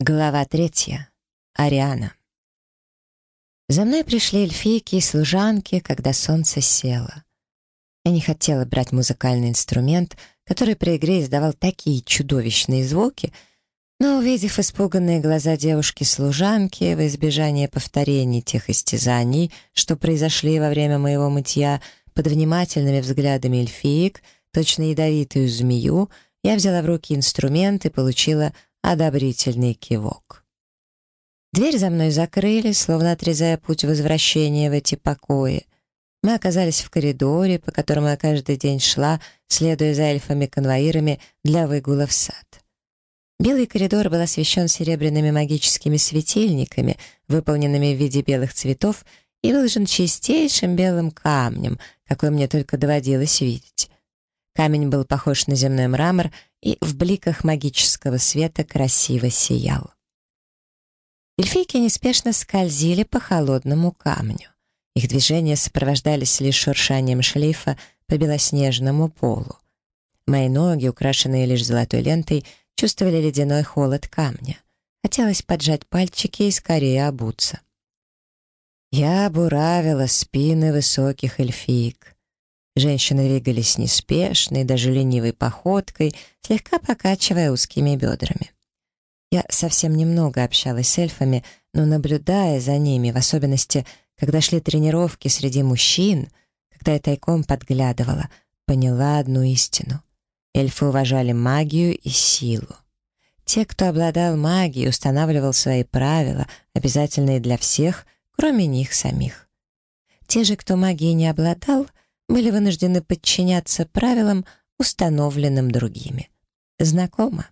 Глава третья. Ариана. За мной пришли эльфийки и служанки, когда солнце село. Я не хотела брать музыкальный инструмент, который при игре издавал такие чудовищные звуки, но, увидев испуганные глаза девушки-служанки в избежание повторений тех истязаний, что произошли во время моего мытья, под внимательными взглядами эльфиек, точно ядовитую змею, я взяла в руки инструмент и получила одобрительный кивок. Дверь за мной закрыли, словно отрезая путь возвращения в эти покои. Мы оказались в коридоре, по которому я каждый день шла, следуя за эльфами-конвоирами для выгула в сад. Белый коридор был освещен серебряными магическими светильниками, выполненными в виде белых цветов, и выложен чистейшим белым камнем, какой мне только доводилось видеть. Камень был похож на земной мрамор и в бликах магического света красиво сиял. Эльфийки неспешно скользили по холодному камню. Их движения сопровождались лишь шуршанием шлейфа по белоснежному полу. Мои ноги, украшенные лишь золотой лентой, чувствовали ледяной холод камня. Хотелось поджать пальчики и скорее обуться. Я буравила спины высоких эльфиек. Женщины двигались неспешной, даже ленивой походкой, слегка покачивая узкими бедрами. Я совсем немного общалась с эльфами, но, наблюдая за ними, в особенности, когда шли тренировки среди мужчин, когда я тайком подглядывала, поняла одну истину. Эльфы уважали магию и силу. Те, кто обладал магией, устанавливал свои правила, обязательные для всех, кроме них самих. Те же, кто магией не обладал, были вынуждены подчиняться правилам, установленным другими. Знакомо.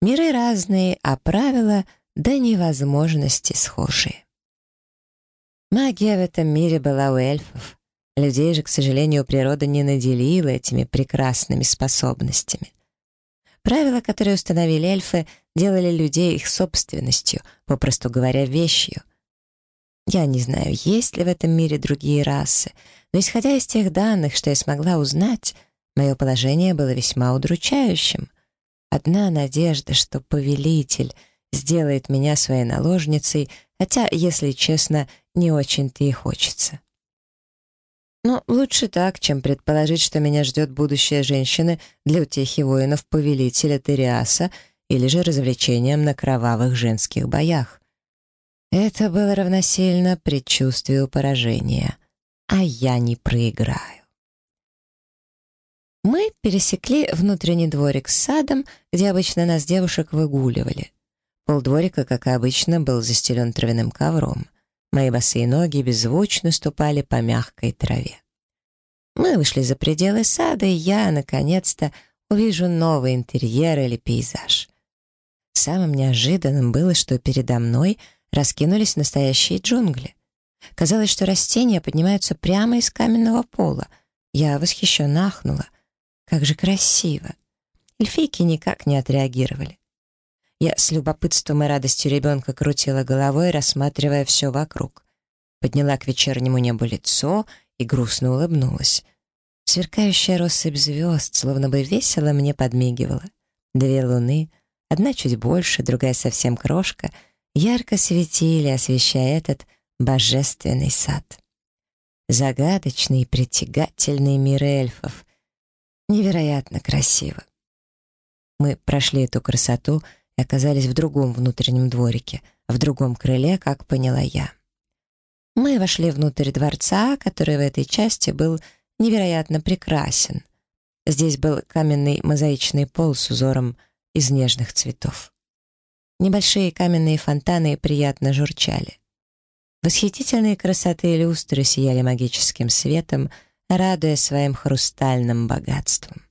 Миры разные, а правила до невозможности схожие. Магия в этом мире была у эльфов. Людей же, к сожалению, природа не наделила этими прекрасными способностями. Правила, которые установили эльфы, делали людей их собственностью, попросту говоря, вещью — я не знаю, есть ли в этом мире другие расы, но исходя из тех данных, что я смогла узнать, мое положение было весьма удручающим. Одна надежда, что повелитель сделает меня своей наложницей, хотя, если честно, не очень-то и хочется. Но лучше так, чем предположить, что меня ждет будущее женщины для утехи воинов повелителя Териаса или же развлечением на кровавых женских боях. Это было равносильно предчувствию поражения, а я не проиграю. Мы пересекли внутренний дворик с садом, где обычно нас девушек выгуливали. Пол дворика, как и обычно, был застелен травяным ковром. Мои босые ноги беззвучно ступали по мягкой траве. Мы вышли за пределы сада, и я, наконец-то, увижу новый интерьер или пейзаж. Самым неожиданным было, что передо мной — раскинулись настоящие джунгли. Казалось, что растения поднимаются прямо из каменного пола. Я восхищенно ахнула. Как же красиво! Эльфийки никак не отреагировали. Я с любопытством и радостью ребенка крутила головой, рассматривая все вокруг. Подняла к вечернему небу лицо и грустно улыбнулась. Сверкающая россыпь звезд словно бы весело мне подмигивала. Две луны, одна чуть больше, другая совсем крошка — ярко светили, освещая этот божественный сад. Загадочный и притягательный мир эльфов. Невероятно красиво. Мы прошли эту красоту и оказались в другом внутреннем дворике, в другом крыле, как поняла я. Мы вошли внутрь дворца, который в этой части был невероятно прекрасен. Здесь был каменный мозаичный пол с узором из нежных цветов небольшие каменные фонтаны приятно журчали. Восхитительные красоты люстры сияли магическим светом, радуя своим хрустальным богатством.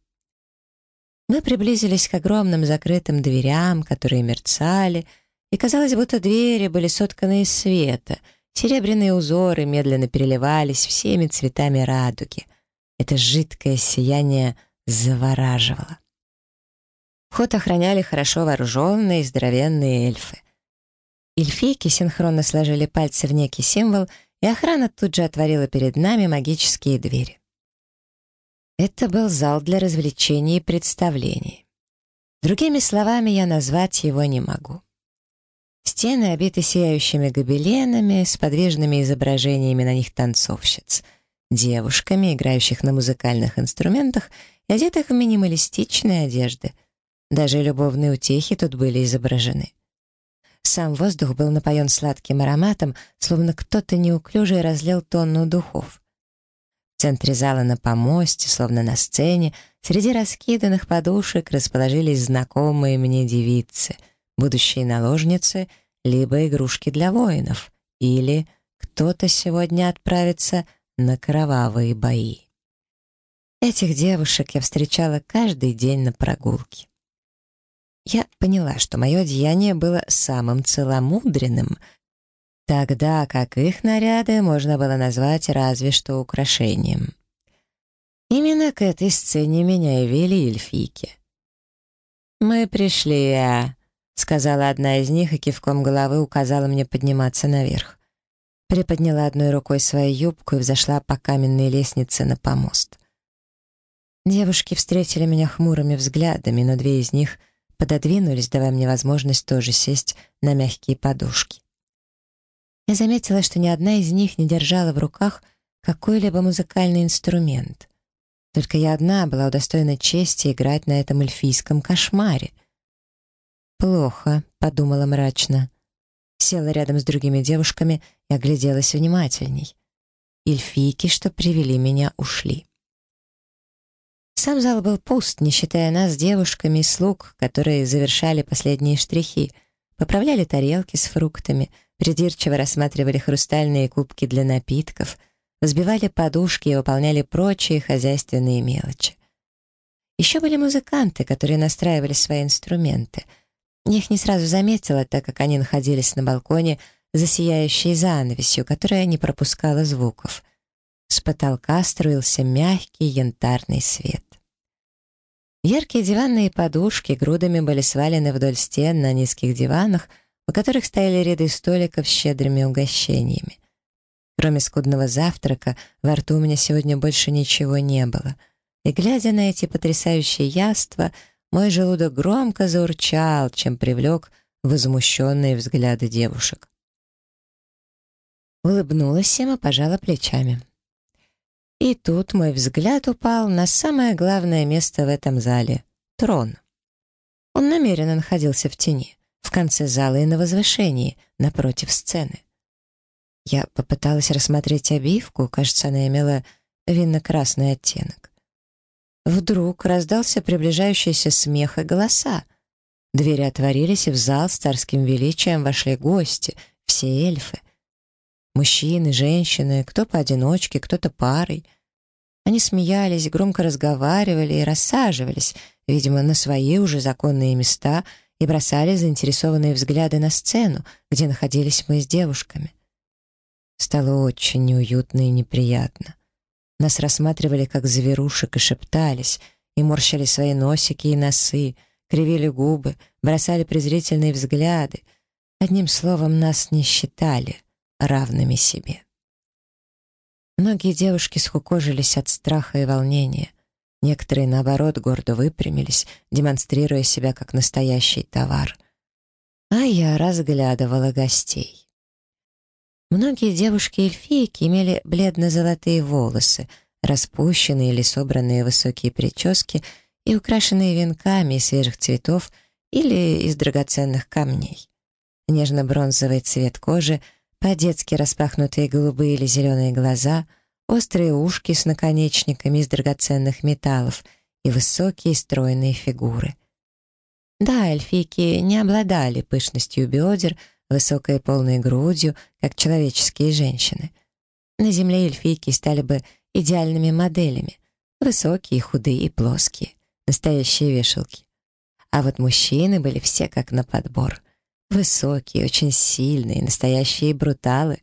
Мы приблизились к огромным закрытым дверям, которые мерцали, и казалось, будто двери были сотканы из света, серебряные узоры медленно переливались всеми цветами радуги. Это жидкое сияние завораживало. Ход охраняли хорошо вооруженные и здоровенные эльфы. Эльфийки синхронно сложили пальцы в некий символ, и охрана тут же отворила перед нами магические двери. Это был зал для развлечений и представлений. Другими словами, я назвать его не могу. Стены обиты сияющими гобеленами с подвижными изображениями на них танцовщиц, девушками, играющих на музыкальных инструментах и одетых в минималистичные одежды — даже любовные утехи тут были изображены. Сам воздух был напоен сладким ароматом, словно кто-то неуклюже разлил тонну духов. В центре зала на помосте, словно на сцене, среди раскиданных подушек расположились знакомые мне девицы, будущие наложницы, либо игрушки для воинов, или кто-то сегодня отправится на кровавые бои. Этих девушек я встречала каждый день на прогулке. Я поняла, что мое деяние было самым целомудренным. Тогда как их наряды можно было назвать разве что украшением. Именно к этой сцене меня и вели эльфийки. «Мы пришли, а...» — сказала одна из них и кивком головы указала мне подниматься наверх. Приподняла одной рукой свою юбку и взошла по каменной лестнице на помост. Девушки встретили меня хмурыми взглядами, но две из них — пододвинулись, давая мне возможность тоже сесть на мягкие подушки. Я заметила, что ни одна из них не держала в руках какой-либо музыкальный инструмент. Только я одна была удостоена чести играть на этом эльфийском кошмаре. «Плохо», — подумала мрачно. Села рядом с другими девушками и огляделась внимательней. Эльфийки, что привели меня, ушли. Сам зал был пуст, не считая нас, девушками и слуг, которые завершали последние штрихи, поправляли тарелки с фруктами, придирчиво рассматривали хрустальные кубки для напитков, взбивали подушки и выполняли прочие хозяйственные мелочи. Еще были музыканты, которые настраивали свои инструменты. Я их не сразу заметила, так как они находились на балконе, засияющей занавесью, которая не пропускала звуков — с потолка струился мягкий янтарный свет. Яркие диванные подушки грудами были свалены вдоль стен на низких диванах, у которых стояли ряды столиков с щедрыми угощениями. Кроме скудного завтрака, во рту у меня сегодня больше ничего не было. И, глядя на эти потрясающие яства, мой желудок громко заурчал, чем привлек возмущенные взгляды девушек. Улыбнулась Сема, пожала плечами. И тут мой взгляд упал на самое главное место в этом зале — трон. Он намеренно находился в тени, в конце зала и на возвышении, напротив сцены. Я попыталась рассмотреть обивку, кажется, она имела винно-красный оттенок. Вдруг раздался приближающийся смех и голоса. Двери отворились, и в зал с царским величием вошли гости, все эльфы — Мужчины, женщины, кто поодиночке, кто-то парой. Они смеялись, громко разговаривали и рассаживались, видимо, на свои уже законные места и бросали заинтересованные взгляды на сцену, где находились мы с девушками. Стало очень неуютно и неприятно. Нас рассматривали как зверушек и шептались, и морщили свои носики и носы, кривили губы, бросали презрительные взгляды. Одним словом, нас не считали равными себе. Многие девушки скукожились от страха и волнения. Некоторые, наоборот, гордо выпрямились, демонстрируя себя как настоящий товар. А я разглядывала гостей. Многие девушки-эльфийки имели бледно-золотые волосы, распущенные или собранные высокие прически и украшенные венками из свежих цветов или из драгоценных камней. Нежно-бронзовый цвет кожи — по-детски распахнутые голубые или зеленые глаза, острые ушки с наконечниками из драгоценных металлов и высокие стройные фигуры. Да, эльфийки не обладали пышностью бедер, высокой полной грудью, как человеческие женщины. На земле эльфийки стали бы идеальными моделями. Высокие, худые и плоские. Настоящие вешалки. А вот мужчины были все как на подбор. Высокие, очень сильные, настоящие бруталы.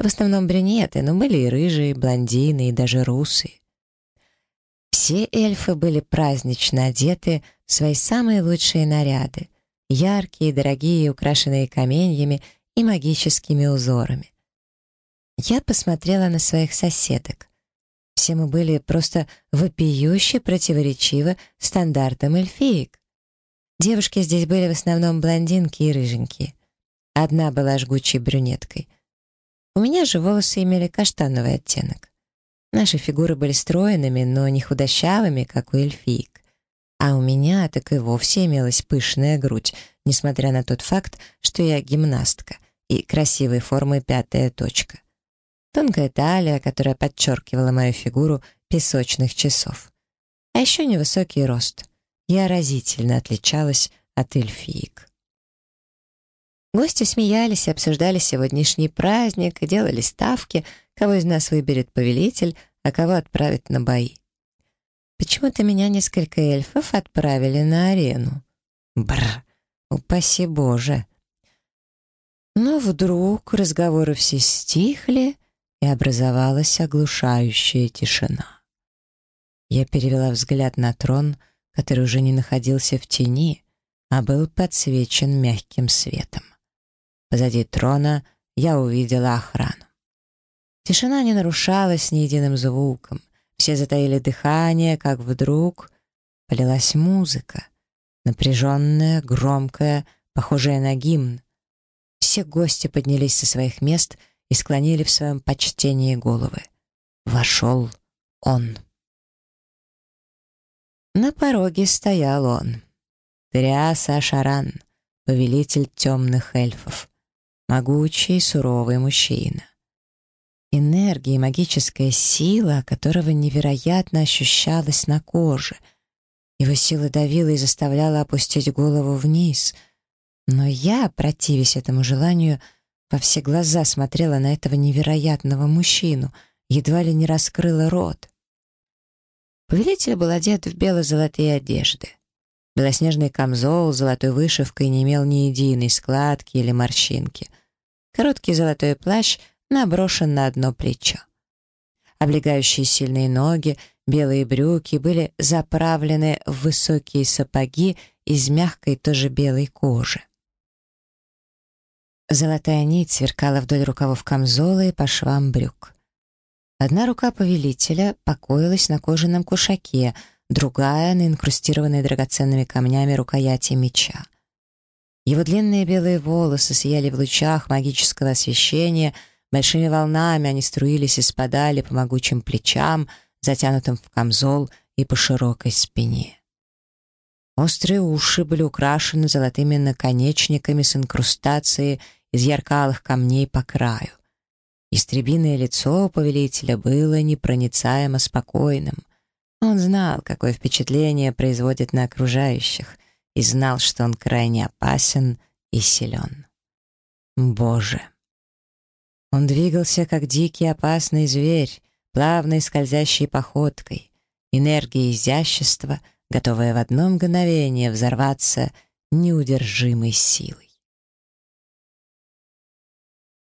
В основном брюнеты, но были и рыжие, блондины, и даже русые. Все эльфы были празднично одеты в свои самые лучшие наряды, яркие, дорогие, украшенные каменьями и магическими узорами. Я посмотрела на своих соседок. Все мы были просто вопиюще противоречивы стандартам эльфиек. Девушки здесь были в основном блондинки и рыженькие. Одна была жгучей брюнеткой. У меня же волосы имели каштановый оттенок. Наши фигуры были стройными, но не худощавыми, как у эльфиек. А у меня так и вовсе имелась пышная грудь, несмотря на тот факт, что я гимнастка и красивой формы пятая точка. Тонкая талия, которая подчеркивала мою фигуру песочных часов. А еще невысокий рост — я разительно отличалась от эльфиек. Гости смеялись и обсуждали сегодняшний праздник и делали ставки, кого из нас выберет повелитель, а кого отправит на бои. Почему-то меня несколько эльфов отправили на арену. Бр, упаси Боже! Но вдруг разговоры все стихли, и образовалась оглушающая тишина. Я перевела взгляд на трон — который уже не находился в тени, а был подсвечен мягким светом. Позади трона я увидела охрану. Тишина не нарушалась ни единым звуком. Все затаили дыхание, как вдруг полилась музыка, напряженная, громкая, похожая на гимн. Все гости поднялись со своих мест и склонили в своем почтении головы. Вошел он. На пороге стоял он, тряс Ашаран, повелитель темных эльфов, могучий суровый мужчина. Энергия и магическая сила, которого невероятно ощущалась на коже. Его сила давила и заставляла опустить голову вниз. Но я, противясь этому желанию, во все глаза смотрела на этого невероятного мужчину, едва ли не раскрыла рот — Повелитель был одет в бело-золотые одежды. Белоснежный камзол с золотой вышивкой не имел ни единой складки или морщинки. Короткий золотой плащ наброшен на одно плечо. Облегающие сильные ноги, белые брюки были заправлены в высокие сапоги из мягкой тоже белой кожи. Золотая нить сверкала вдоль рукавов камзола и по швам брюк. Одна рука повелителя покоилась на кожаном кушаке, другая — на инкрустированной драгоценными камнями рукояти меча. Его длинные белые волосы сияли в лучах магического освещения, большими волнами они струились и спадали по могучим плечам, затянутым в камзол и по широкой спине. Острые уши были украшены золотыми наконечниками с инкрустацией из яркалых камней по краю. Ястребиное лицо повелителя было непроницаемо спокойным. Он знал, какое впечатление производит на окружающих, и знал, что он крайне опасен и силен. Боже! Он двигался, как дикий опасный зверь, плавной скользящей походкой. Энергия изящества, готовая в одно мгновение взорваться неудержимой силой.